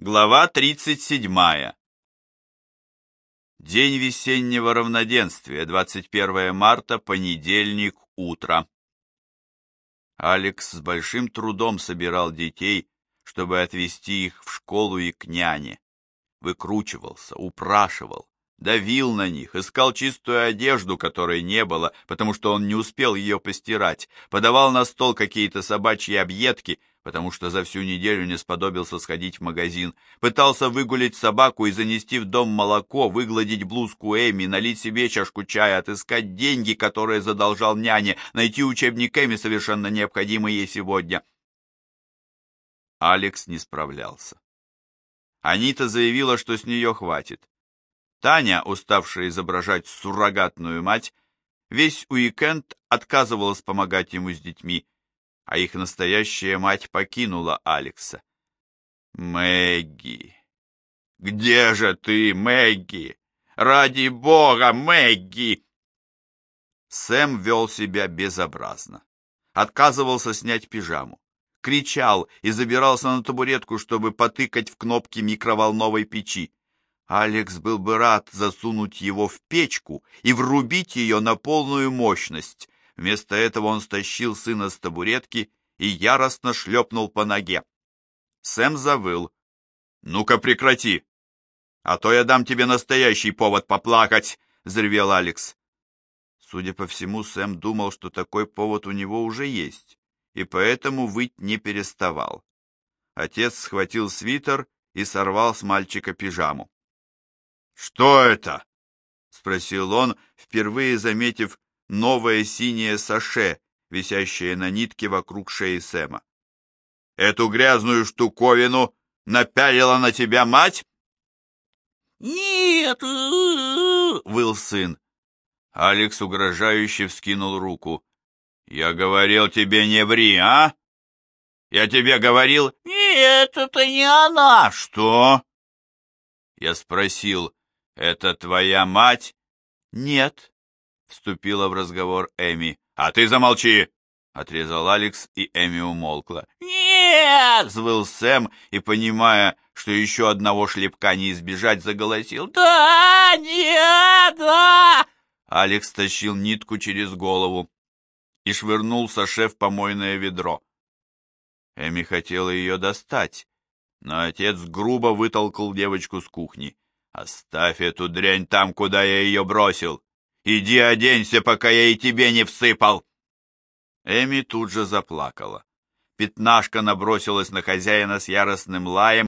Глава 37. День весеннего равноденствия, 21 марта, понедельник, утро. Алекс с большим трудом собирал детей, чтобы отвезти их в школу и к няне. Выкручивался, упрашивал, давил на них, искал чистую одежду, которой не было, потому что он не успел ее постирать, подавал на стол какие-то собачьи объедки, потому что за всю неделю не сподобился сходить в магазин, пытался выгулить собаку и занести в дом молоко, выгладить блузку Эми, налить себе чашку чая, отыскать деньги, которые задолжал няне, найти учебник Эми, совершенно необходимый ей сегодня. Алекс не справлялся. Анита заявила, что с нее хватит. Таня, уставшая изображать суррогатную мать, весь уикенд отказывалась помогать ему с детьми, а их настоящая мать покинула Алекса. «Мэгги! Где же ты, Мэгги? Ради бога, Мэгги!» Сэм вел себя безобразно. Отказывался снять пижаму. Кричал и забирался на табуретку, чтобы потыкать в кнопки микроволновой печи. Алекс был бы рад засунуть его в печку и врубить ее на полную мощность, Вместо этого он стащил сына с табуретки и яростно шлепнул по ноге. Сэм завыл. «Ну-ка прекрати! А то я дам тебе настоящий повод поплакать!» — взревел Алекс. Судя по всему, Сэм думал, что такой повод у него уже есть, и поэтому выть не переставал. Отец схватил свитер и сорвал с мальчика пижаму. «Что это?» — спросил он, впервые заметив новое синее саше, висящее на нитке вокруг шеи Сэма. «Эту грязную штуковину напялила на тебя мать?» «Нет!» — выл сын. Алекс угрожающе вскинул руку. «Я говорил тебе не ври, а? Я тебе говорил...» «Нет, это не она!» «Что?» Я спросил, «Это твоя мать?» «Нет», Вступила в разговор Эми. «А ты замолчи!» Отрезал Алекс, и Эми умолкла. «Нет!» — взвыл Сэм, и, понимая, что еще одного шлепка не избежать, заголосил. «Да! Нет! Да!» Алекс тащил нитку через голову и швырнул Саше в помойное ведро. Эми хотела ее достать, но отец грубо вытолкал девочку с кухни. «Оставь эту дрянь там, куда я ее бросил!» Иди оденься, пока я и тебе не всыпал!» Эми тут же заплакала. Пятнашка набросилась на хозяина с яростным лаем,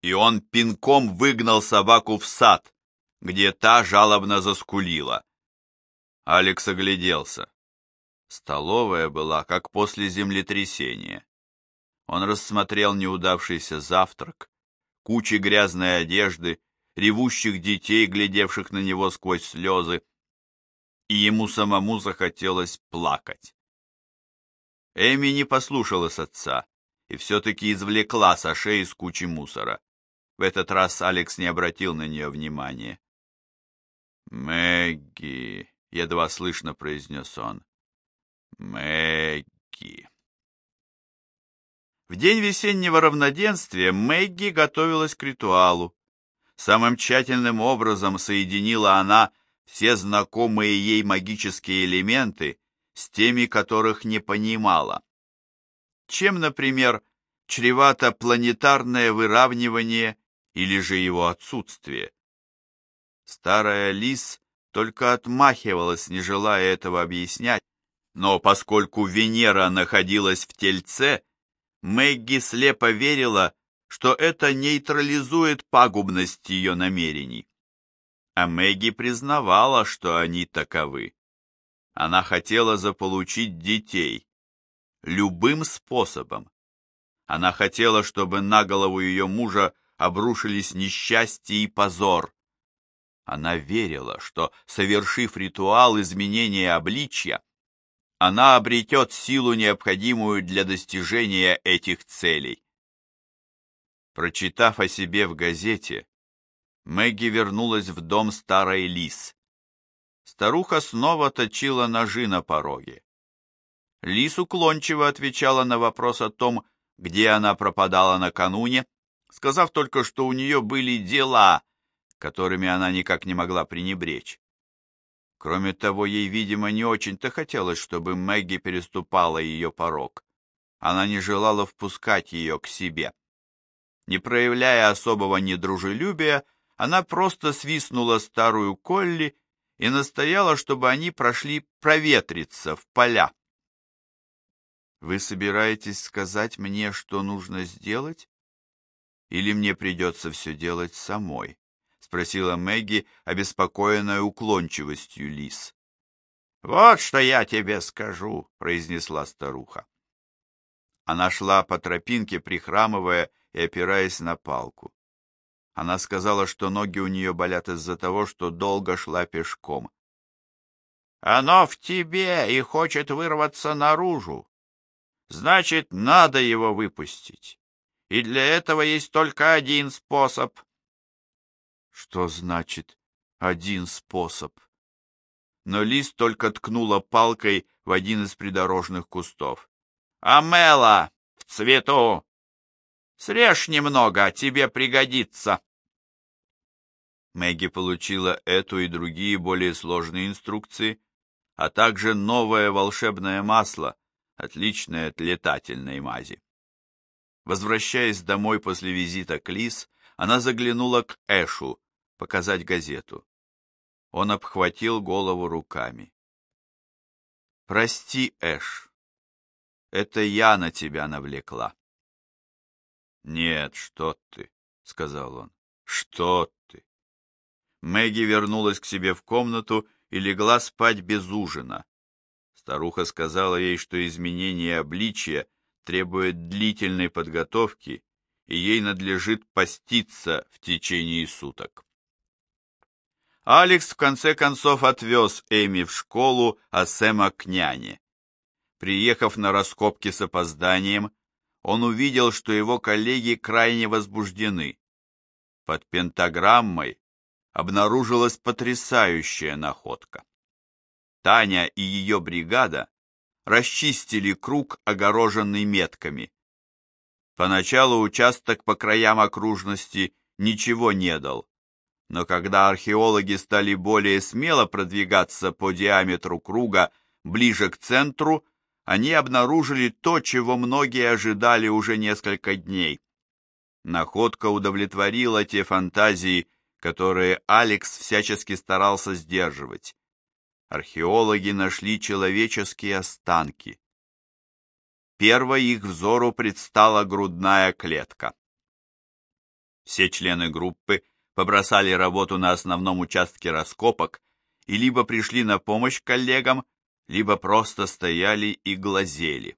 и он пинком выгнал собаку в сад, где та жалобно заскулила. Алекс огляделся. Столовая была, как после землетрясения. Он рассмотрел неудавшийся завтрак, кучи грязной одежды, ревущих детей, глядевших на него сквозь слезы, и ему самому захотелось плакать. Эми не послушалась отца и все-таки извлекла Саше из кучи мусора. В этот раз Алекс не обратил на нее внимания. «Мэгги», — едва слышно произнес он, — «Мэгги». В день весеннего равноденствия Мэгги готовилась к ритуалу. Самым тщательным образом соединила она все знакомые ей магические элементы с теми, которых не понимала. Чем, например, чревато планетарное выравнивание или же его отсутствие? Старая Лис только отмахивалась, не желая этого объяснять, но поскольку Венера находилась в Тельце, Мэгги слепо верила, что это нейтрализует пагубность ее намерений. А Мэгги признавала, что они таковы. Она хотела заполучить детей. Любым способом. Она хотела, чтобы на голову ее мужа обрушились несчастье и позор. Она верила, что, совершив ритуал изменения обличья, она обретет силу, необходимую для достижения этих целей. Прочитав о себе в газете, Мэгги вернулась в дом старой Лис. Старуха снова точила ножи на пороге. Лис уклончиво отвечала на вопрос о том, где она пропадала накануне, сказав только, что у нее были дела, которыми она никак не могла пренебречь. Кроме того, ей, видимо, не очень-то хотелось, чтобы Мэгги переступала ее порог. Она не желала впускать ее к себе. Не проявляя особого недружелюбия, она просто свистнула старую Колли и настояла, чтобы они прошли проветриться в поля. «Вы собираетесь сказать мне, что нужно сделать? Или мне придется все делать самой?» — спросила Мэгги, обеспокоенная уклончивостью лис. «Вот что я тебе скажу», — произнесла старуха. Она шла по тропинке, прихрамывая и опираясь на палку. Она сказала, что ноги у нее болят из-за того, что долго шла пешком. «Оно в тебе и хочет вырваться наружу. Значит, надо его выпустить. И для этого есть только один способ». «Что значит один способ?» Но Лис только ткнула палкой в один из придорожных кустов. «Амела! В цвету! Срежь немного, тебе пригодится. Мэгги получила эту и другие более сложные инструкции, а также новое волшебное масло, отличное от летательной мази. Возвращаясь домой после визита к Лис, она заглянула к Эшу показать газету. Он обхватил голову руками. «Прости, Эш, это я на тебя навлекла. «Нет, что ты», — сказал он, — «что ты». Мэгги вернулась к себе в комнату и легла спать без ужина. Старуха сказала ей, что изменение обличия требует длительной подготовки, и ей надлежит поститься в течение суток. Алекс в конце концов отвез Эми в школу, а Сэма к няне. Приехав на раскопки с опозданием, он увидел, что его коллеги крайне возбуждены. Под пентаграммой обнаружилась потрясающая находка. Таня и ее бригада расчистили круг, огороженный метками. Поначалу участок по краям окружности ничего не дал, но когда археологи стали более смело продвигаться по диаметру круга ближе к центру, они обнаружили то, чего многие ожидали уже несколько дней. Находка удовлетворила те фантазии, которые Алекс всячески старался сдерживать. Археологи нашли человеческие останки. Первой их взору предстала грудная клетка. Все члены группы побросали работу на основном участке раскопок и либо пришли на помощь коллегам, либо просто стояли и глазели.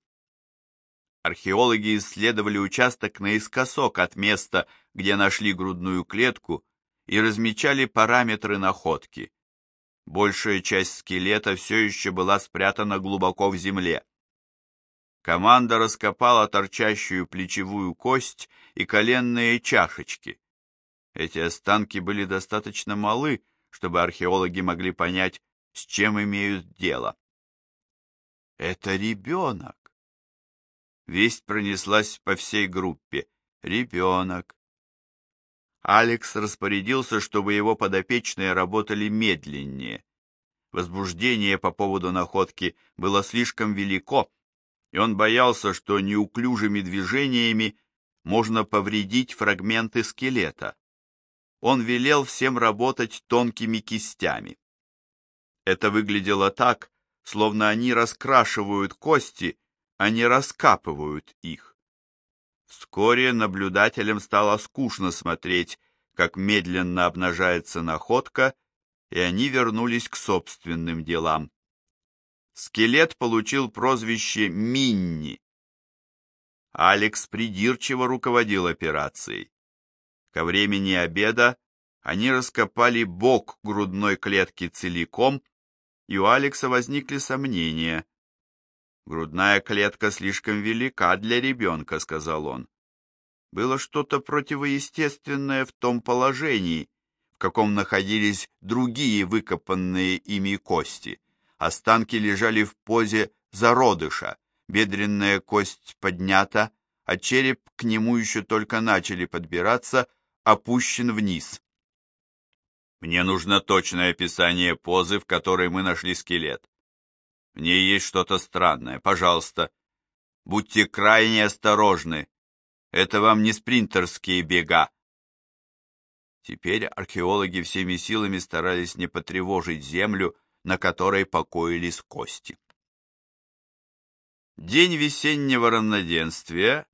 Археологи исследовали участок наискосок от места, где нашли грудную клетку, и размечали параметры находки. Большая часть скелета все еще была спрятана глубоко в земле. Команда раскопала торчащую плечевую кость и коленные чашечки. Эти останки были достаточно малы, чтобы археологи могли понять, с чем имеют дело. Это ребенок. Весть пронеслась по всей группе. Ребенок. Алекс распорядился, чтобы его подопечные работали медленнее. Возбуждение по поводу находки было слишком велико, и он боялся, что неуклюжими движениями можно повредить фрагменты скелета. Он велел всем работать тонкими кистями. Это выглядело так, словно они раскрашивают кости, а не раскапывают их. Вскоре наблюдателям стало скучно смотреть, как медленно обнажается находка, и они вернулись к собственным делам. Скелет получил прозвище Минни. Алекс придирчиво руководил операцией. Ко времени обеда они раскопали бок грудной клетки целиком и у Алекса возникли сомнения. «Грудная клетка слишком велика для ребенка», — сказал он. Было что-то противоестественное в том положении, в каком находились другие выкопанные ими кости. Останки лежали в позе зародыша, бедренная кость поднята, а череп к нему еще только начали подбираться, опущен вниз. Мне нужно точное описание позы, в которой мы нашли скелет. В ней есть что-то странное. Пожалуйста, будьте крайне осторожны. Это вам не спринтерские бега. Теперь археологи всеми силами старались не потревожить землю, на которой покоились кости. День весеннего равноденствия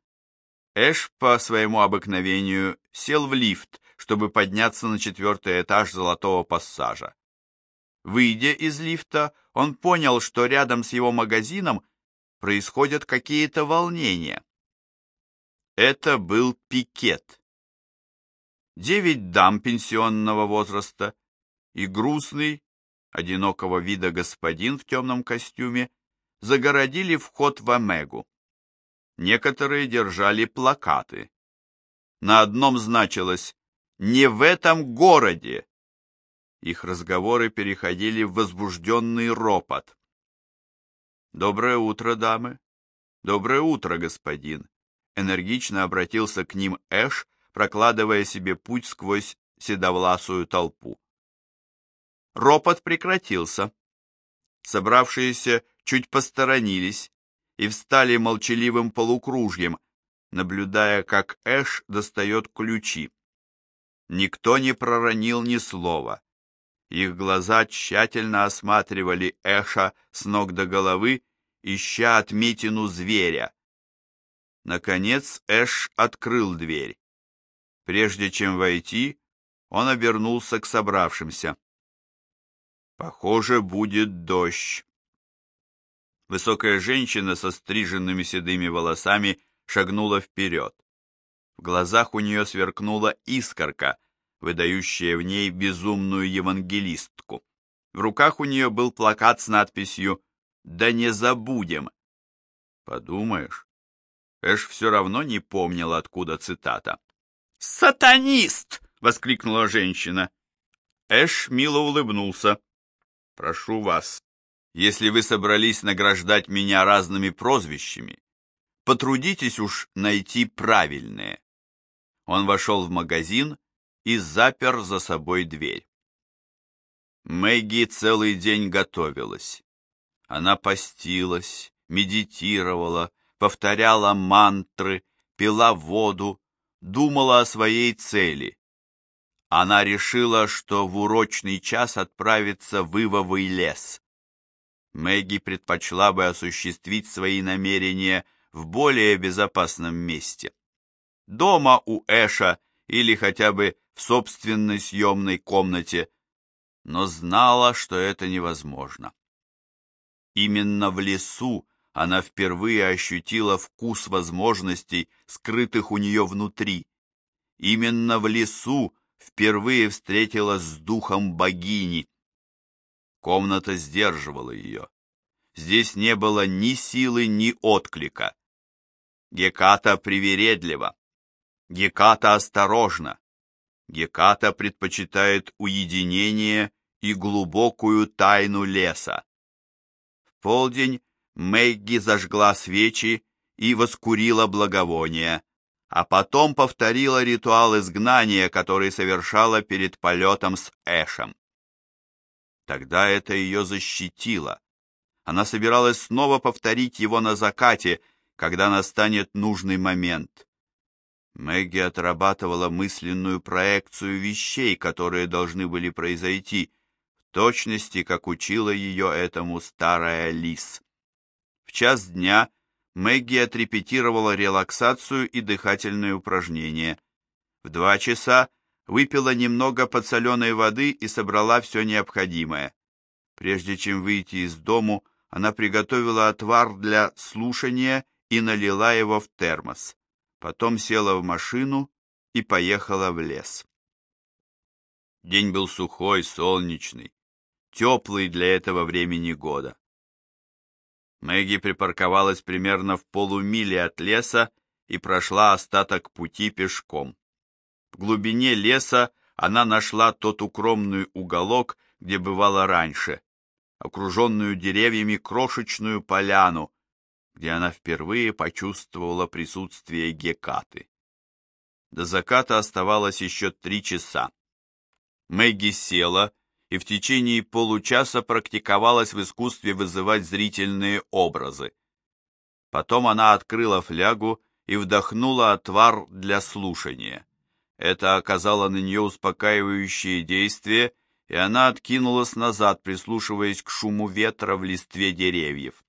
Эш по своему обыкновению сел в лифт, чтобы подняться на четвертый этаж золотого пассажа. Выйдя из лифта, он понял, что рядом с его магазином происходят какие-то волнения. Это был пикет. Девять дам пенсионного возраста и грустный, одинокого вида господин в темном костюме загородили вход в Омегу. Некоторые держали плакаты. На одном значилось «Не в этом городе!» Их разговоры переходили в возбужденный ропот. «Доброе утро, дамы!» «Доброе утро, господин!» Энергично обратился к ним Эш, прокладывая себе путь сквозь седовласую толпу. Ропот прекратился. Собравшиеся чуть посторонились и встали молчаливым полукружьем, наблюдая, как Эш достает ключи. Никто не проронил ни слова. Их глаза тщательно осматривали Эша с ног до головы, ища отметину зверя. Наконец Эш открыл дверь. Прежде чем войти, он обернулся к собравшимся. «Похоже, будет дождь». Высокая женщина со стриженными седыми волосами шагнула вперед. В глазах у нее сверкнула искорка, выдающая в ней безумную евангелистку. В руках у нее был плакат с надписью «Да не забудем». Подумаешь, Эш все равно не помнил, откуда цитата. «Сатанист!» — воскликнула женщина. Эш мило улыбнулся. «Прошу вас, если вы собрались награждать меня разными прозвищами, потрудитесь уж найти правильные». Он вошел в магазин и запер за собой дверь. Мэгги целый день готовилась. Она постилась, медитировала, повторяла мантры, пила воду, думала о своей цели. Она решила, что в урочный час отправится в Ивовый лес. Мэгги предпочла бы осуществить свои намерения в более безопасном месте дома у Эша или хотя бы в собственной съемной комнате, но знала, что это невозможно. Именно в лесу она впервые ощутила вкус возможностей, скрытых у нее внутри. Именно в лесу впервые встретилась с духом богини. Комната сдерживала ее. Здесь не было ни силы, ни отклика. Геката привередлива. Геката осторожна. Геката предпочитает уединение и глубокую тайну леса. В полдень Мэгги зажгла свечи и воскурила благовония, а потом повторила ритуал изгнания, который совершала перед полетом с Эшем. Тогда это ее защитило. Она собиралась снова повторить его на закате, когда настанет нужный момент. Мэгги отрабатывала мысленную проекцию вещей, которые должны были произойти, в точности, как учила ее этому старая лис. В час дня Мэгги отрепетировала релаксацию и дыхательные упражнения. В два часа выпила немного подсоленной воды и собрала все необходимое. Прежде чем выйти из дому, она приготовила отвар для слушания и налила его в термос потом села в машину и поехала в лес. День был сухой, солнечный, теплый для этого времени года. Мэгги припарковалась примерно в полумиле от леса и прошла остаток пути пешком. В глубине леса она нашла тот укромный уголок, где бывала раньше, окруженную деревьями крошечную поляну, где она впервые почувствовала присутствие Гекаты. До заката оставалось еще три часа. Мэгги села и в течение получаса практиковалась в искусстве вызывать зрительные образы. Потом она открыла флягу и вдохнула отвар для слушания. Это оказало на нее успокаивающее действие, и она откинулась назад, прислушиваясь к шуму ветра в листве деревьев.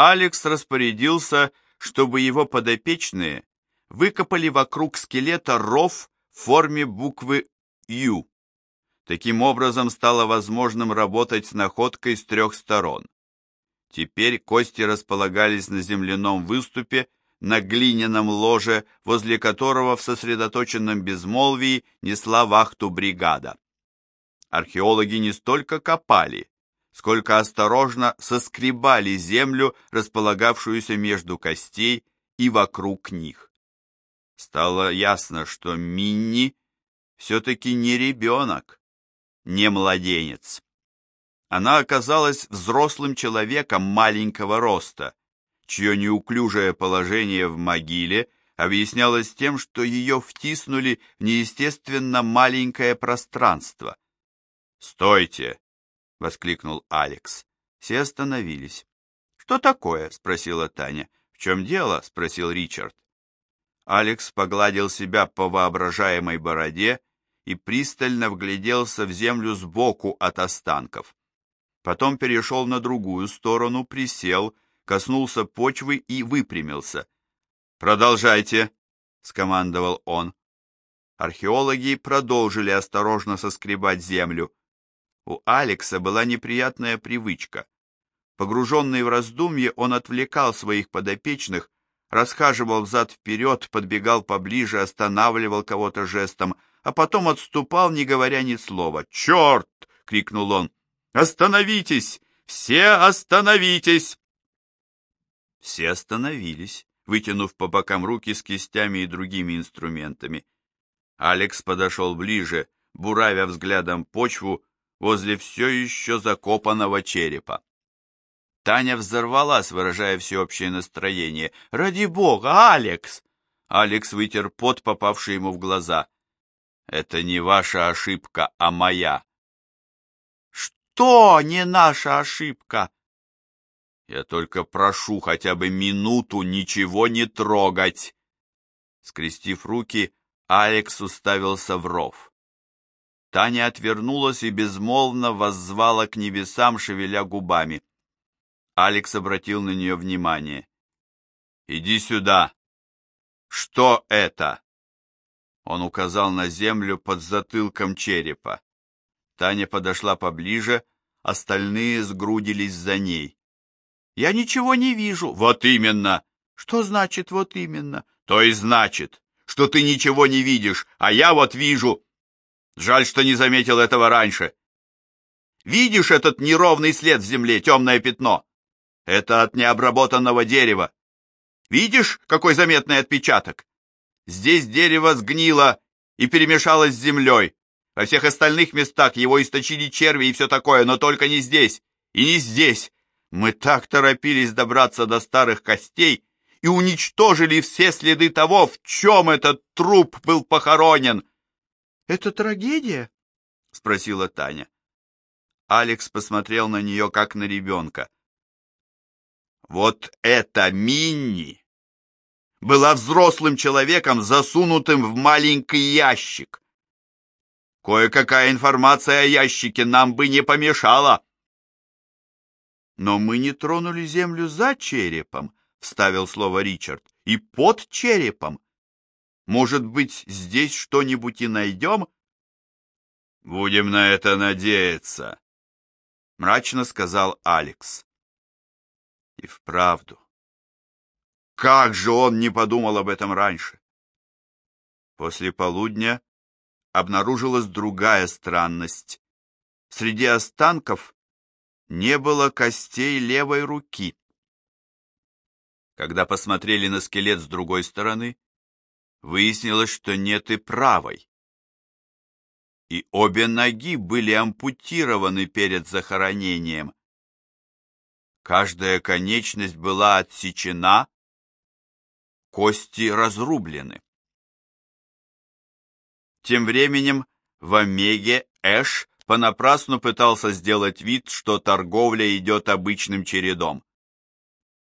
Алекс распорядился, чтобы его подопечные выкопали вокруг скелета ров в форме буквы «Ю». Таким образом стало возможным работать с находкой с трех сторон. Теперь кости располагались на земляном выступе, на глиняном ложе, возле которого в сосредоточенном безмолвии несла вахту бригада. Археологи не столько копали, сколько осторожно соскребали землю, располагавшуюся между костей и вокруг них. Стало ясно, что Минни все-таки не ребенок, не младенец. Она оказалась взрослым человеком маленького роста, чье неуклюжее положение в могиле объяснялось тем, что ее втиснули в неестественно маленькое пространство. «Стойте!» — воскликнул Алекс. Все остановились. «Что такое?» — спросила Таня. «В чем дело?» — спросил Ричард. Алекс погладил себя по воображаемой бороде и пристально вгляделся в землю сбоку от останков. Потом перешел на другую сторону, присел, коснулся почвы и выпрямился. «Продолжайте», — скомандовал он. Археологи продолжили осторожно соскребать землю. У Алекса была неприятная привычка. Погруженный в раздумье, он отвлекал своих подопечных, расхаживал взад-вперед, подбегал поближе, останавливал кого-то жестом, а потом отступал, не говоря ни слова. «Черт!» — крикнул он. «Остановитесь! Все остановитесь!» Все остановились, вытянув по бокам руки с кистями и другими инструментами. Алекс подошел ближе, буравя взглядом почву возле все еще закопанного черепа. Таня взорвалась, выражая всеобщее настроение. «Ради бога, Алекс!» Алекс вытер пот, попавший ему в глаза. «Это не ваша ошибка, а моя». «Что не наша ошибка?» «Я только прошу хотя бы минуту ничего не трогать!» Скрестив руки, Алекс уставился в ров. Таня отвернулась и безмолвно воззвала к небесам, шевеля губами. Алекс обратил на нее внимание. «Иди сюда!» «Что это?» Он указал на землю под затылком черепа. Таня подошла поближе, остальные сгрудились за ней. «Я ничего не вижу». «Вот именно!» «Что значит «вот именно»?» «То и значит, что ты ничего не видишь, а я вот вижу. Жаль, что не заметил этого раньше. Видишь этот неровный след в земле, темное пятно? Это от необработанного дерева. Видишь, какой заметный отпечаток? Здесь дерево сгнило и перемешалось с землей. Во всех остальных местах его источили черви и все такое, но только не здесь. И не здесь. Мы так торопились добраться до старых костей и уничтожили все следы того, в чем этот труп был похоронен. — Это трагедия? — спросила Таня. Алекс посмотрел на нее, как на ребенка. Вот это Минни была взрослым человеком, засунутым в маленький ящик. Кое-какая информация о ящике нам бы не помешала. Но мы не тронули землю за черепом, вставил слово Ричард, и под черепом. Может быть, здесь что-нибудь и найдем? Будем на это надеяться, мрачно сказал Алекс. И вправду. Как же он не подумал об этом раньше? После полудня обнаружилась другая странность. Среди останков не было костей левой руки. Когда посмотрели на скелет с другой стороны, выяснилось, что нет и правой. И обе ноги были ампутированы перед захоронением. Каждая конечность была отсечена, кости разрублены. Тем временем в Омеге Эш понапрасну пытался сделать вид, что торговля идет обычным чередом.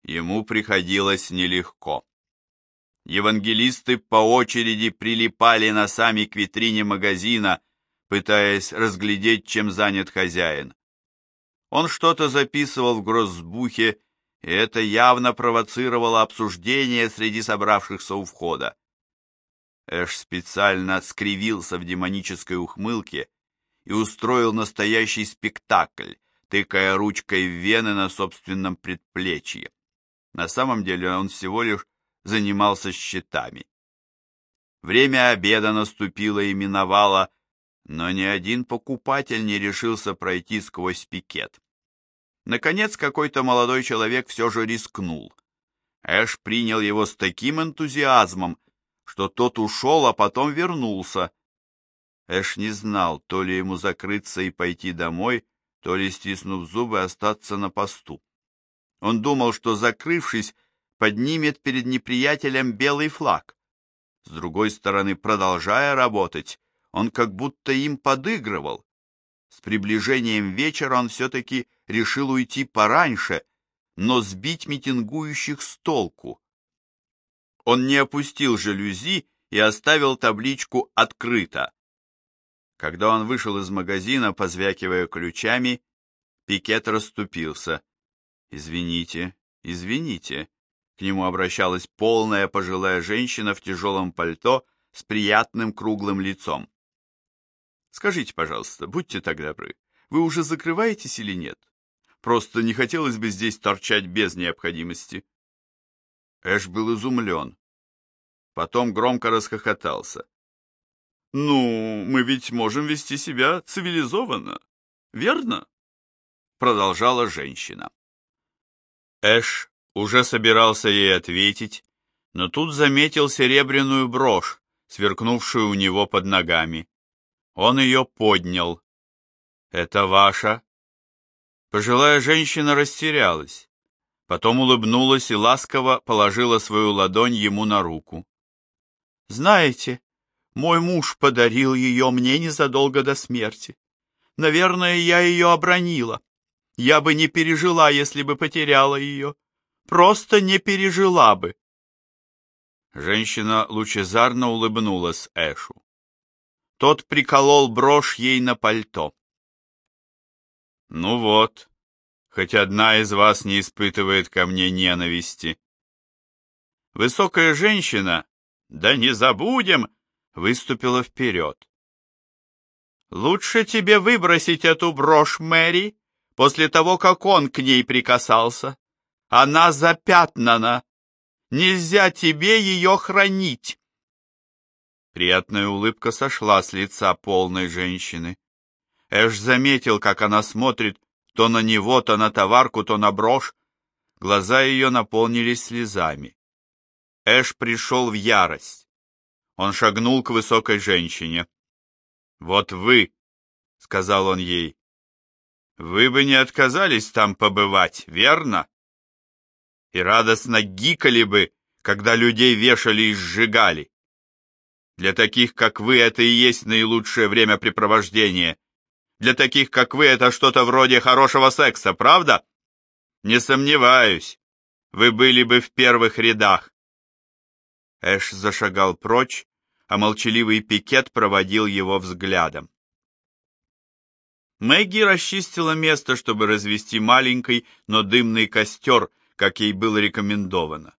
Ему приходилось нелегко. Евангелисты по очереди прилипали носами к витрине магазина, пытаясь разглядеть, чем занят хозяин. Он что-то записывал в гроссбухе, и это явно провоцировало обсуждение среди собравшихся у входа. Эш специально скривился в демонической ухмылке и устроил настоящий спектакль, тыкая ручкой в вены на собственном предплечье. На самом деле он всего лишь занимался счетами. Время обеда наступило и миновало, но ни один покупатель не решился пройти сквозь пикет. Наконец, какой-то молодой человек все же рискнул. Эш принял его с таким энтузиазмом, что тот ушел, а потом вернулся. Эш не знал, то ли ему закрыться и пойти домой, то ли, стиснув зубы, остаться на посту. Он думал, что, закрывшись, поднимет перед неприятелем белый флаг. С другой стороны, продолжая работать, он как будто им подыгрывал. С приближением вечера он все-таки решил уйти пораньше, но сбить митингующих с толку. Он не опустил жалюзи и оставил табличку «Открыто». Когда он вышел из магазина, позвякивая ключами, пикет расступился. «Извините, извините», к нему обращалась полная пожилая женщина в тяжелом пальто с приятным круглым лицом. Скажите, пожалуйста, будьте так добры, вы уже закрываетесь или нет? Просто не хотелось бы здесь торчать без необходимости. Эш был изумлен. Потом громко расхохотался. «Ну, мы ведь можем вести себя цивилизованно, верно?» Продолжала женщина. Эш уже собирался ей ответить, но тут заметил серебряную брошь, сверкнувшую у него под ногами. Он ее поднял. «Это ваша?» Пожилая женщина растерялась, потом улыбнулась и ласково положила свою ладонь ему на руку. «Знаете, мой муж подарил ее мне незадолго до смерти. Наверное, я ее обронила. Я бы не пережила, если бы потеряла ее. Просто не пережила бы». Женщина лучезарно улыбнулась Эшу. Тот приколол брошь ей на пальто. «Ну вот, хоть одна из вас не испытывает ко мне ненависти». Высокая женщина, да не забудем, выступила вперед. «Лучше тебе выбросить эту брошь, Мэри, после того, как он к ней прикасался. Она запятнана. Нельзя тебе ее хранить». Приятная улыбка сошла с лица полной женщины. Эш заметил, как она смотрит то на него, то на товарку, то на брошь. Глаза ее наполнились слезами. Эш пришел в ярость. Он шагнул к высокой женщине. «Вот вы», — сказал он ей, — «вы бы не отказались там побывать, верно? И радостно гикали бы, когда людей вешали и сжигали. Для таких, как вы, это и есть наилучшее времяпрепровождение. Для таких, как вы, это что-то вроде хорошего секса, правда? Не сомневаюсь. Вы были бы в первых рядах. Эш зашагал прочь, а молчаливый пикет проводил его взглядом. Мэгги расчистила место, чтобы развести маленький, но дымный костер, как ей было рекомендовано.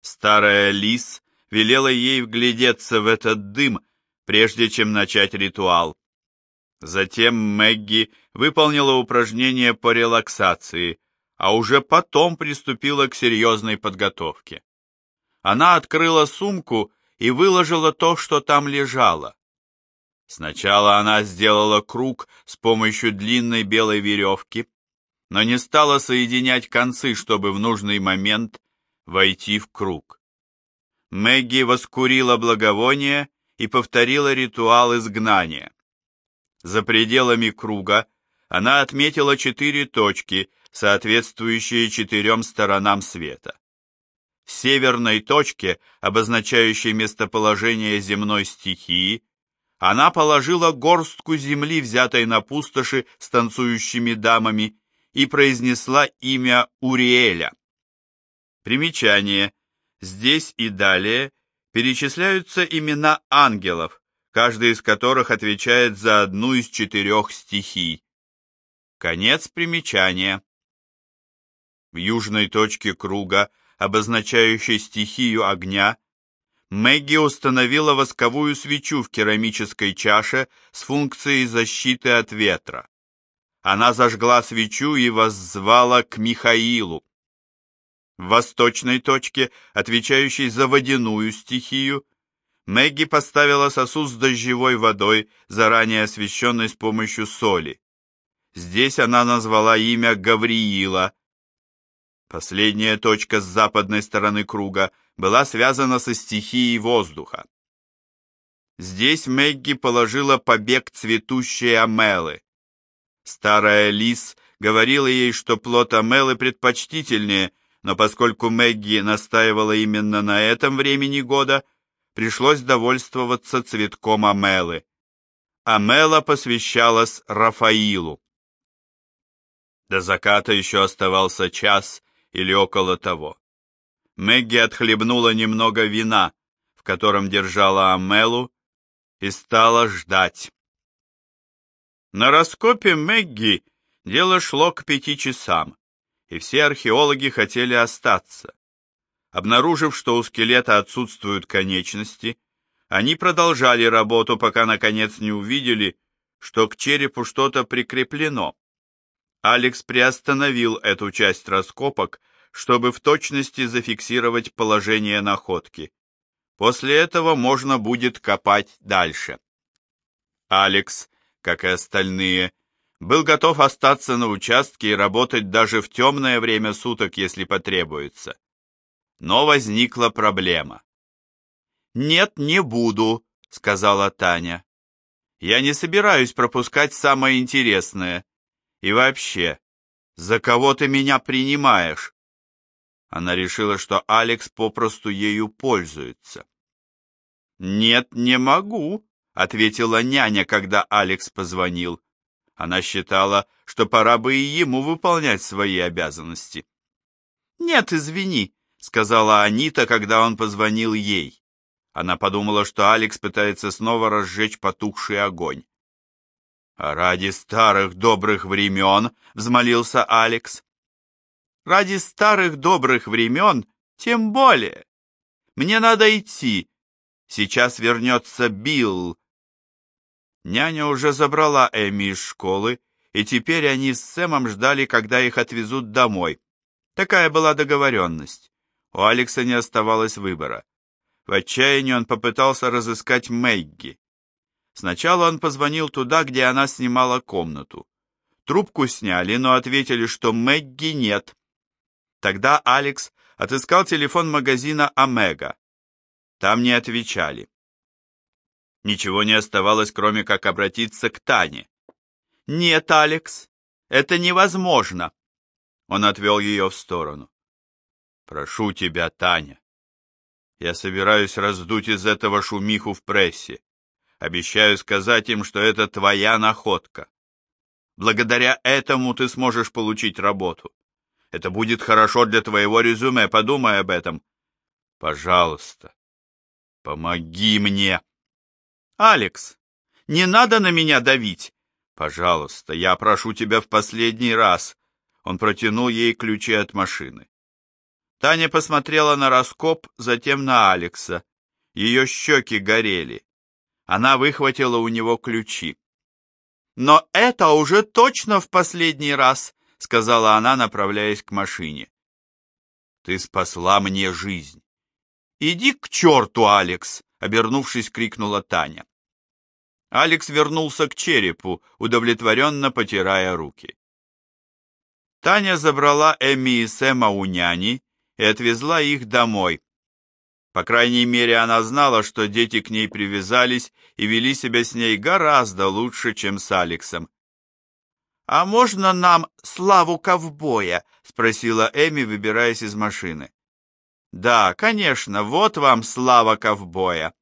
Старая лис велела ей вглядеться в этот дым, прежде чем начать ритуал. Затем Мэгги выполнила упражнение по релаксации, а уже потом приступила к серьезной подготовке. Она открыла сумку и выложила то, что там лежало. Сначала она сделала круг с помощью длинной белой веревки, но не стала соединять концы, чтобы в нужный момент войти в круг. Мэгги воскурила благовоние и повторила ритуал изгнания. За пределами круга она отметила четыре точки, соответствующие четырем сторонам света. В северной точке, обозначающей местоположение земной стихии, она положила горстку земли, взятой на пустоши с танцующими дамами, и произнесла имя Уриэля. Примечание. Здесь и далее перечисляются имена ангелов, каждый из которых отвечает за одну из четырех стихий. Конец примечания. В южной точке круга, обозначающей стихию огня, Мэгги установила восковую свечу в керамической чаше с функцией защиты от ветра. Она зажгла свечу и воззвала к Михаилу. В восточной точке, отвечающей за водяную стихию, Мэгги поставила сосуд с дождевой водой, заранее освещенной с помощью соли. Здесь она назвала имя Гавриила. Последняя точка с западной стороны круга была связана со стихией воздуха. Здесь Мэгги положила побег цветущей амелы. Старая лис говорила ей, что плод амелы предпочтительнее, но поскольку Мэгги настаивала именно на этом времени года, пришлось довольствоваться цветком амелы. Амела посвящалась Рафаилу. До заката еще оставался час или около того. Мэгги отхлебнула немного вина, в котором держала Амелу, и стала ждать. На раскопе Мэгги дело шло к пяти часам, и все археологи хотели остаться. Обнаружив, что у скелета отсутствуют конечности, они продолжали работу, пока наконец не увидели, что к черепу что-то прикреплено. Алекс приостановил эту часть раскопок, чтобы в точности зафиксировать положение находки. После этого можно будет копать дальше. Алекс, как и остальные, был готов остаться на участке и работать даже в темное время суток, если потребуется. Но возникла проблема. «Нет, не буду», — сказала Таня. «Я не собираюсь пропускать самое интересное. И вообще, за кого ты меня принимаешь?» Она решила, что Алекс попросту ею пользуется. «Нет, не могу», — ответила няня, когда Алекс позвонил. Она считала, что пора бы и ему выполнять свои обязанности. «Нет, извини», — сказала Анита, когда он позвонил ей. Она подумала, что Алекс пытается снова разжечь потухший огонь. «А ради старых добрых времен», — взмолился Алекс, Ради старых добрых времен тем более. Мне надо идти. Сейчас вернется Билл. Няня уже забрала Эми из школы, и теперь они с Сэмом ждали, когда их отвезут домой. Такая была договоренность. У Алекса не оставалось выбора. В отчаянии он попытался разыскать Мэгги. Сначала он позвонил туда, где она снимала комнату. Трубку сняли, но ответили, что Мэгги нет. Тогда Алекс отыскал телефон магазина «Омега». Там не отвечали. Ничего не оставалось, кроме как обратиться к Тане. «Нет, Алекс, это невозможно!» Он отвел ее в сторону. «Прошу тебя, Таня. Я собираюсь раздуть из этого шумиху в прессе. Обещаю сказать им, что это твоя находка. Благодаря этому ты сможешь получить работу. Это будет хорошо для твоего резюме, подумай об этом. Пожалуйста, помоги мне. Алекс, не надо на меня давить. Пожалуйста, я прошу тебя в последний раз. Он протянул ей ключи от машины. Таня посмотрела на раскоп, затем на Алекса. Ее щеки горели. Она выхватила у него ключи. «Но это уже точно в последний раз!» — сказала она, направляясь к машине. «Ты спасла мне жизнь!» «Иди к черту, Алекс!» — обернувшись, крикнула Таня. Алекс вернулся к черепу, удовлетворенно потирая руки. Таня забрала Эми и Сэма у няни и отвезла их домой. По крайней мере, она знала, что дети к ней привязались и вели себя с ней гораздо лучше, чем с Алексом. «А можно нам славу ковбоя?» — спросила Эми, выбираясь из машины. «Да, конечно, вот вам слава ковбоя!»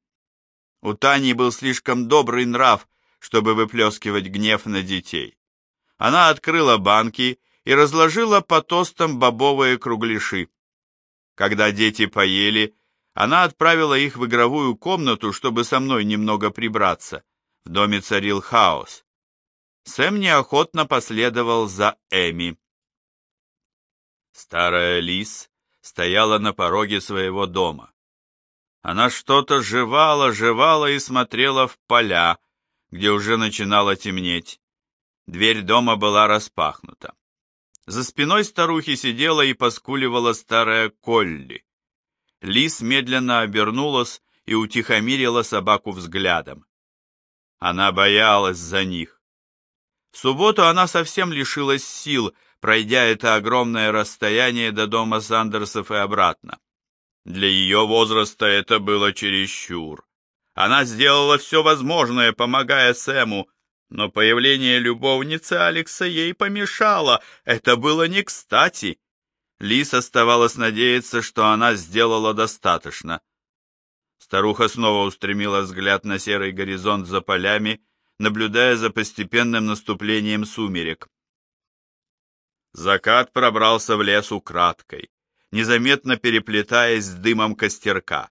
У Тани был слишком добрый нрав, чтобы выплескивать гнев на детей. Она открыла банки и разложила по тостам бобовые кругляши. Когда дети поели, она отправила их в игровую комнату, чтобы со мной немного прибраться. В доме царил хаос. Сэм неохотно последовал за Эми. Старая лис стояла на пороге своего дома. Она что-то жевала, жевала и смотрела в поля, где уже начинало темнеть. Дверь дома была распахнута. За спиной старухи сидела и поскуливала старая Колли. Лис медленно обернулась и утихомирила собаку взглядом. Она боялась за них. В субботу она совсем лишилась сил, пройдя это огромное расстояние до дома Сандерсов и обратно. Для ее возраста это было чересчур. Она сделала все возможное, помогая Сэму, но появление любовницы Алекса ей помешало. Это было не кстати. Лис оставалось надеяться, что она сделала достаточно. Старуха снова устремила взгляд на серый горизонт за полями, наблюдая за постепенным наступлением сумерек. Закат пробрался в лес украдкой, незаметно переплетаясь с дымом костерка.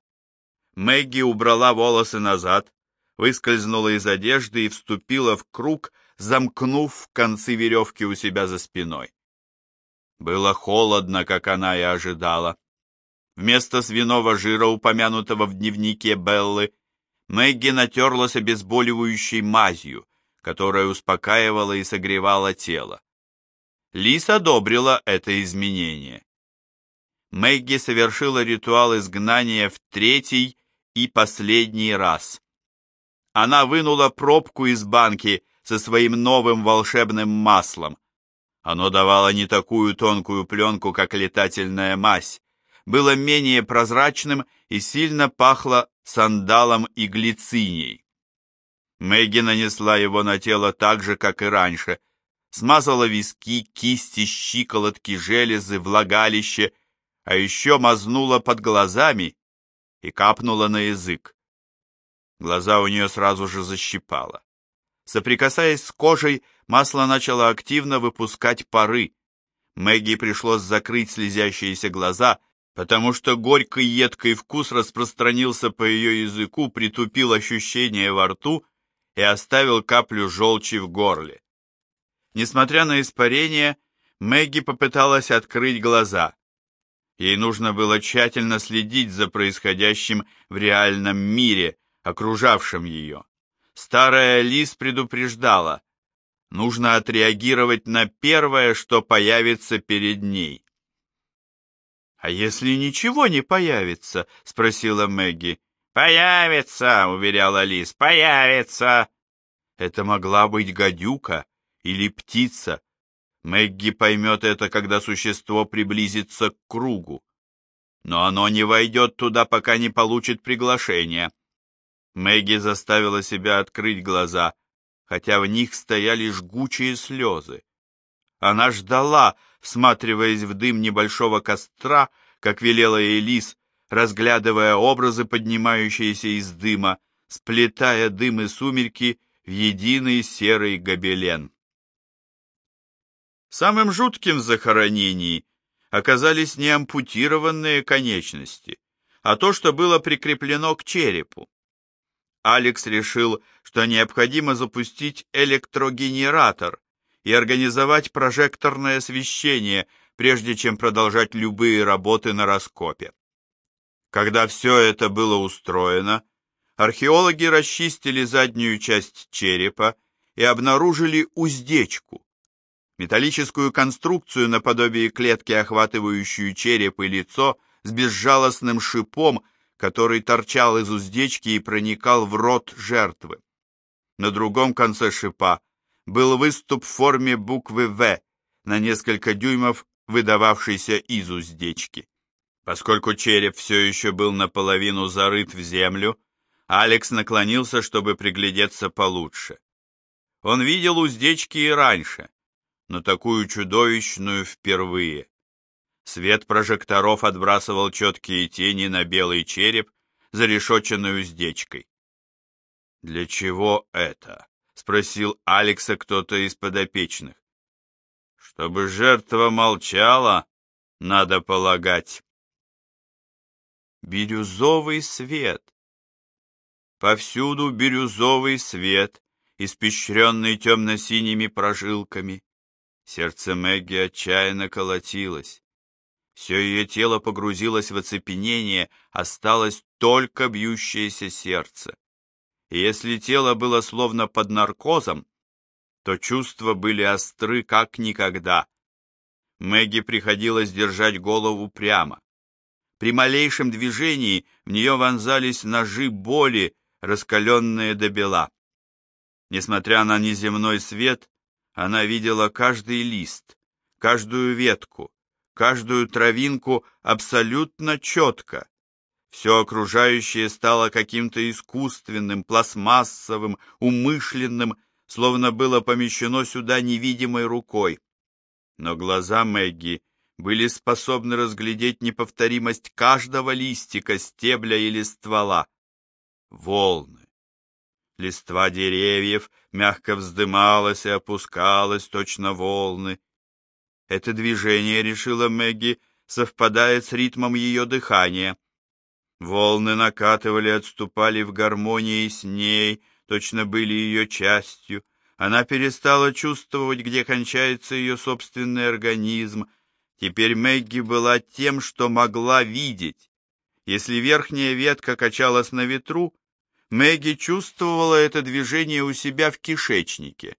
Мэгги убрала волосы назад, выскользнула из одежды и вступила в круг, замкнув концы веревки у себя за спиной. Было холодно, как она и ожидала. Вместо свиного жира, упомянутого в дневнике Беллы, Мэгги натерлась обезболивающей мазью, которая успокаивала и согревала тело. Лис одобрила это изменение. Мэгги совершила ритуал изгнания в третий и последний раз. Она вынула пробку из банки со своим новым волшебным маслом. Оно давало не такую тонкую пленку, как летательная мазь, было менее прозрачным и сильно пахло сандалом и глициней. Мэгги нанесла его на тело так же, как и раньше, смазала виски, кисти, щиколотки, железы, влагалище, а еще мазнула под глазами и капнула на язык. Глаза у нее сразу же защипало. Соприкасаясь с кожей, масло начало активно выпускать пары. Мэгги пришлось закрыть слезящиеся глаза, потому что горький едкий вкус распространился по ее языку, притупил ощущение во рту и оставил каплю желчи в горле. Несмотря на испарение, Мэгги попыталась открыть глаза. Ей нужно было тщательно следить за происходящим в реальном мире, окружавшем ее. Старая Лис предупреждала, нужно отреагировать на первое, что появится перед ней. «А если ничего не появится?» — спросила Мэгги. «Появится!» — уверяла Лис. «Появится!» Это могла быть гадюка или птица. Мэгги поймет это, когда существо приблизится к кругу. Но оно не войдет туда, пока не получит приглашение. Мэгги заставила себя открыть глаза, хотя в них стояли жгучие слезы. Она ждала, всматриваясь в дым небольшого костра, как велела Элис, разглядывая образы, поднимающиеся из дыма, сплетая дым и сумерки в единый серый гобелен. Самым жутким в захоронении оказались не ампутированные конечности, а то, что было прикреплено к черепу. Алекс решил, что необходимо запустить электрогенератор и организовать прожекторное освещение, прежде чем продолжать любые работы на раскопе. Когда все это было устроено, археологи расчистили заднюю часть черепа и обнаружили уздечку, металлическую конструкцию наподобие клетки, охватывающую череп и лицо, с безжалостным шипом, который торчал из уздечки и проникал в рот жертвы. На другом конце шипа был выступ в форме буквы «В», на несколько дюймов выдававшийся из уздечки. Поскольку череп все еще был наполовину зарыт в землю, Алекс наклонился, чтобы приглядеться получше. Он видел уздечки и раньше, но такую чудовищную впервые. Свет прожекторов отбрасывал четкие тени на белый череп, зарешоченный уздечкой. «Для чего это?» — спросил Алекса кто-то из подопечных. «Чтобы жертва молчала, надо полагать». Бирюзовый свет. Повсюду бирюзовый свет, испещренный темно-синими прожилками. Сердце Мэгги отчаянно колотилось. Все ее тело погрузилось в оцепенение, осталось только бьющееся сердце. И если тело было словно под наркозом, то чувства были остры как никогда. Мэгги приходилось держать голову прямо. При малейшем движении в нее вонзались ножи боли, раскаленные до бела. Несмотря на неземной свет, она видела каждый лист, каждую ветку, каждую травинку абсолютно четко. Все окружающее стало каким-то искусственным, пластмассовым, умышленным, словно было помещено сюда невидимой рукой. Но глаза Мэгги были способны разглядеть неповторимость каждого листика, стебля или ствола. Волны. Листва деревьев мягко вздымалась и опускалась, точно волны. Это движение, решила Мэгги, совпадает с ритмом ее дыхания. Волны накатывали, отступали в гармонии с ней, точно были ее частью. Она перестала чувствовать, где кончается ее собственный организм. Теперь Мэгги была тем, что могла видеть. Если верхняя ветка качалась на ветру, Мэгги чувствовала это движение у себя в кишечнике.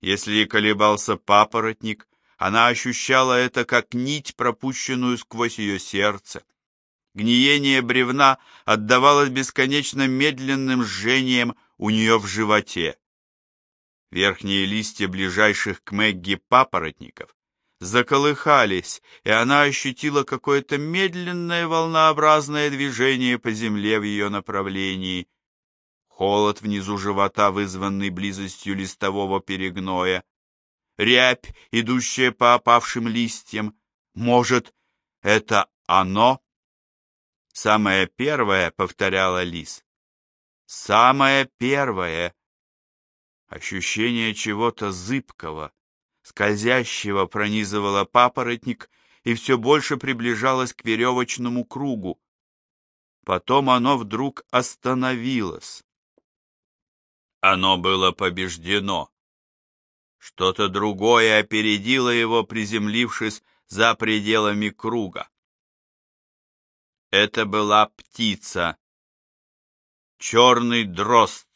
Если колебался папоротник, она ощущала это как нить, пропущенную сквозь ее сердце. Гниение бревна отдавалось бесконечно медленным жжением у нее в животе. Верхние листья ближайших к Мэгги папоротников заколыхались, и она ощутила какое-то медленное волнообразное движение по земле в ее направлении. Холод внизу живота, вызванный близостью листового перегноя, рябь, идущая по опавшим листьям. Может, это оно? Самое первое, повторяла Лис. Самое первое. Ощущение чего-то зыбкого, скользящего пронизывало папоротник и все больше приближалось к веревочному кругу. Потом оно вдруг остановилось. Оно было побеждено. Что-то другое опередило его, приземлившись за пределами круга. Это была птица. Черный дрозд,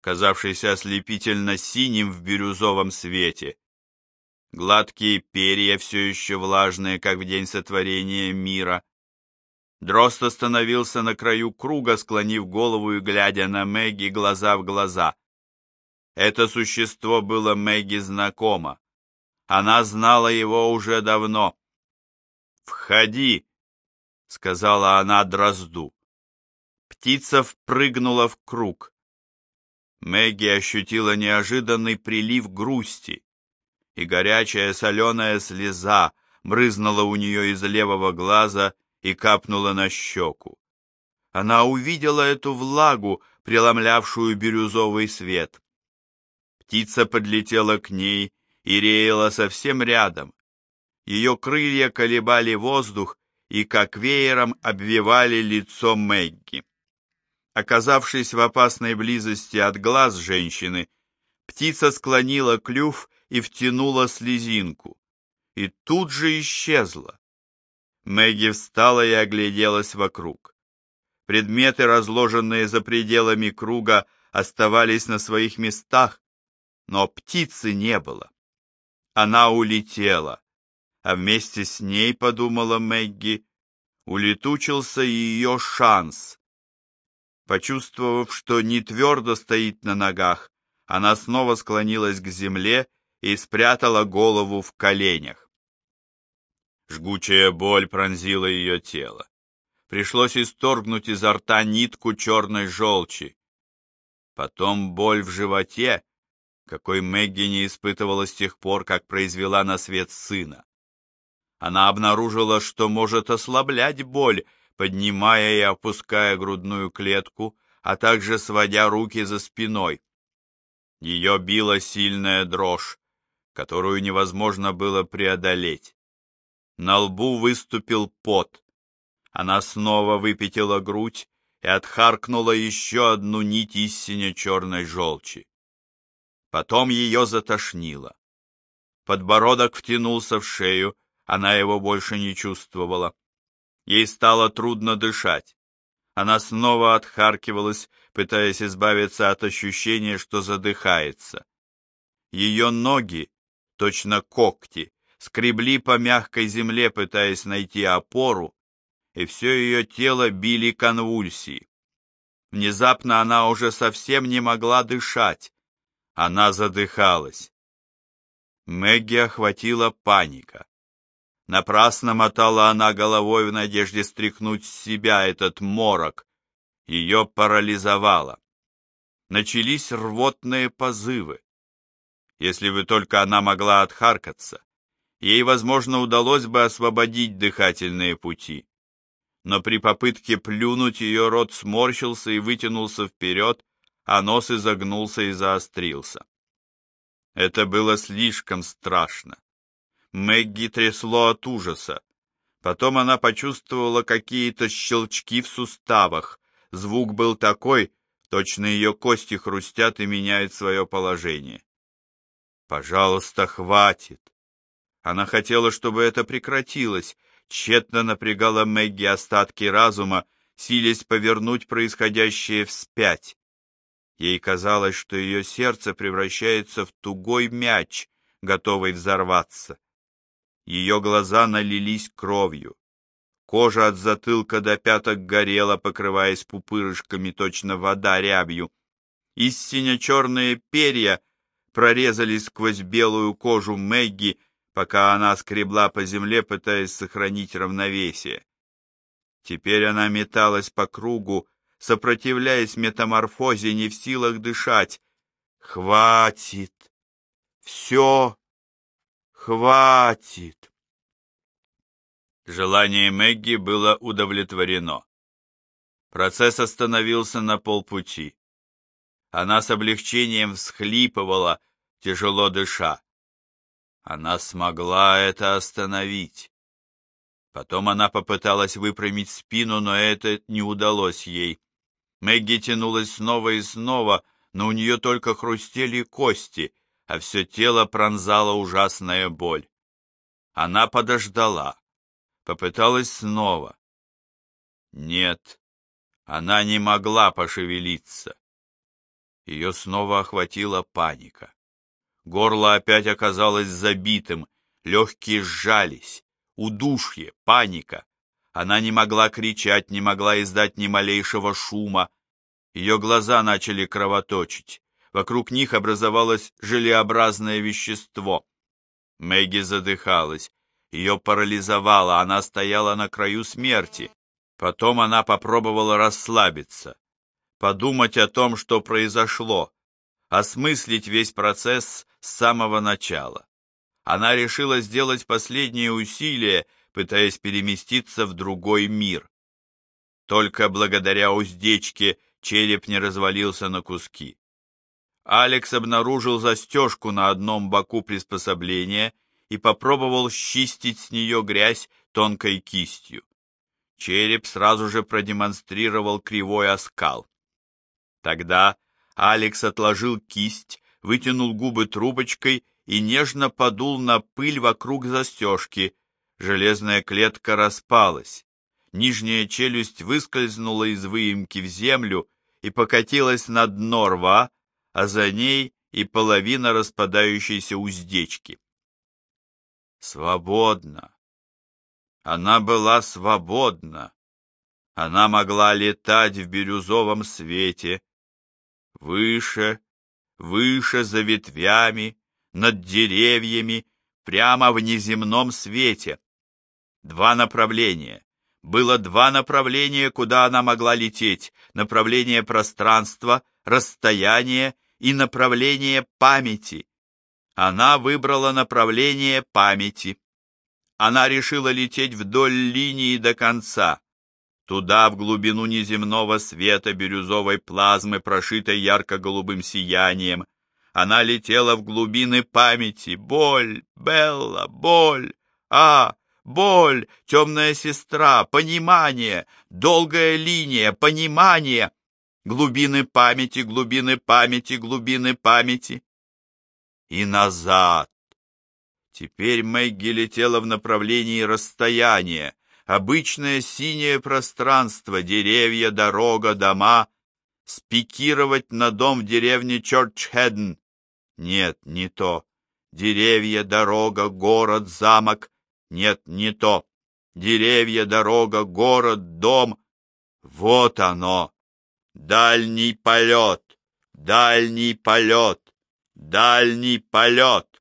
казавшийся ослепительно синим в бирюзовом свете. Гладкие перья, все еще влажные, как в день сотворения мира. Дрозд остановился на краю круга, склонив голову и глядя на Мэгги глаза в глаза. Это существо было Мэгги знакомо. Она знала его уже давно. «Входи!» — сказала она дрозду. Птица впрыгнула в круг. Мэгги ощутила неожиданный прилив грусти, и горячая соленая слеза брызнула у нее из левого глаза и капнула на щеку. Она увидела эту влагу, преломлявшую бирюзовый свет. Птица подлетела к ней и реяла совсем рядом. Ее крылья колебали воздух и как веером обвивали лицо Мэгги. Оказавшись в опасной близости от глаз женщины, птица склонила клюв и втянула слезинку, и тут же исчезла. Мэгги встала и огляделась вокруг. Предметы, разложенные за пределами круга, оставались на своих местах, но птицы не было. Она улетела, а вместе с ней, подумала Мэгги, улетучился и ее шанс. Почувствовав, что не твердо стоит на ногах, она снова склонилась к земле и спрятала голову в коленях. Жгучая боль пронзила ее тело. Пришлось исторгнуть изо рта нитку черной желчи. Потом боль в животе, какой Мэгги не испытывала с тех пор, как произвела на свет сына. Она обнаружила, что может ослаблять боль, поднимая и опуская грудную клетку, а также сводя руки за спиной. Ее била сильная дрожь, которую невозможно было преодолеть. На лбу выступил пот. Она снова выпятила грудь и отхаркнула еще одну нить истине черной желчи. Потом ее затошнило. Подбородок втянулся в шею, она его больше не чувствовала. Ей стало трудно дышать. Она снова отхаркивалась, пытаясь избавиться от ощущения, что задыхается. Ее ноги, точно когти, скребли по мягкой земле, пытаясь найти опору, и все ее тело били конвульсии. Внезапно она уже совсем не могла дышать. Она задыхалась. Мэгги охватила паника. Напрасно мотала она головой в надежде стряхнуть с себя этот морок. Ее парализовало. Начались рвотные позывы. Если бы только она могла отхаркаться, ей, возможно, удалось бы освободить дыхательные пути. Но при попытке плюнуть ее рот сморщился и вытянулся вперед, а нос изогнулся и заострился. Это было слишком страшно. Мэгги трясло от ужаса. Потом она почувствовала какие-то щелчки в суставах. Звук был такой, точно ее кости хрустят и меняют свое положение. «Пожалуйста, хватит!» Она хотела, чтобы это прекратилось, тщетно напрягала Мэгги остатки разума, силясь повернуть происходящее вспять. Ей казалось, что ее сердце превращается в тугой мяч, готовый взорваться. Ее глаза налились кровью. Кожа от затылка до пяток горела, покрываясь пупырышками, точно вода рябью. Истинно черные перья прорезались сквозь белую кожу Мэгги, пока она скребла по земле, пытаясь сохранить равновесие. Теперь она металась по кругу, сопротивляясь метаморфозе, не в силах дышать. «Хватит! Все! Хватит!» Желание Мэгги было удовлетворено. Процесс остановился на полпути. Она с облегчением всхлипывала, тяжело дыша. Она смогла это остановить. Потом она попыталась выпрямить спину, но это не удалось ей. Мэгги тянулась снова и снова, но у нее только хрустели кости, а все тело пронзала ужасная боль. Она подождала, попыталась снова. Нет, она не могла пошевелиться. Ее снова охватила паника. Горло опять оказалось забитым, легкие сжались, удушье, паника. Она не могла кричать, не могла издать ни малейшего шума. Ее глаза начали кровоточить. Вокруг них образовалось желеобразное вещество. Мэгги задыхалась. Ее парализовало, она стояла на краю смерти. Потом она попробовала расслабиться, подумать о том, что произошло, осмыслить весь процесс с самого начала. Она решила сделать последние усилия пытаясь переместиться в другой мир. Только благодаря уздечке череп не развалился на куски. Алекс обнаружил застежку на одном боку приспособления и попробовал счистить с нее грязь тонкой кистью. Череп сразу же продемонстрировал кривой оскал. Тогда Алекс отложил кисть, вытянул губы трубочкой и нежно подул на пыль вокруг застежки, Железная клетка распалась. Нижняя челюсть выскользнула из выемки в землю и покатилась на дно рва, а за ней и половина распадающейся уздечки. Свободно. Она была свободна. Она могла летать в бирюзовом свете. Выше, выше за ветвями, над деревьями, прямо в неземном свете. Два направления. Было два направления, куда она могла лететь. Направление пространства, расстояние и направление памяти. Она выбрала направление памяти. Она решила лететь вдоль линии до конца. Туда, в глубину неземного света бирюзовой плазмы, прошитой ярко-голубым сиянием. Она летела в глубины памяти. Боль, Белла, боль. А, боль, темная сестра, понимание, долгая линия, понимание. Глубины памяти, глубины памяти, глубины памяти. И назад. Теперь Мэгги летела в направлении расстояния. Обычное синее пространство, деревья, дорога, дома. Спикировать на дом в деревне Чорчхеден. Нет, не то. Деревья, дорога, город, замок. Нет, не то. Деревья, дорога, город, дом. Вот оно. Дальний полет, дальний полет, дальний полет.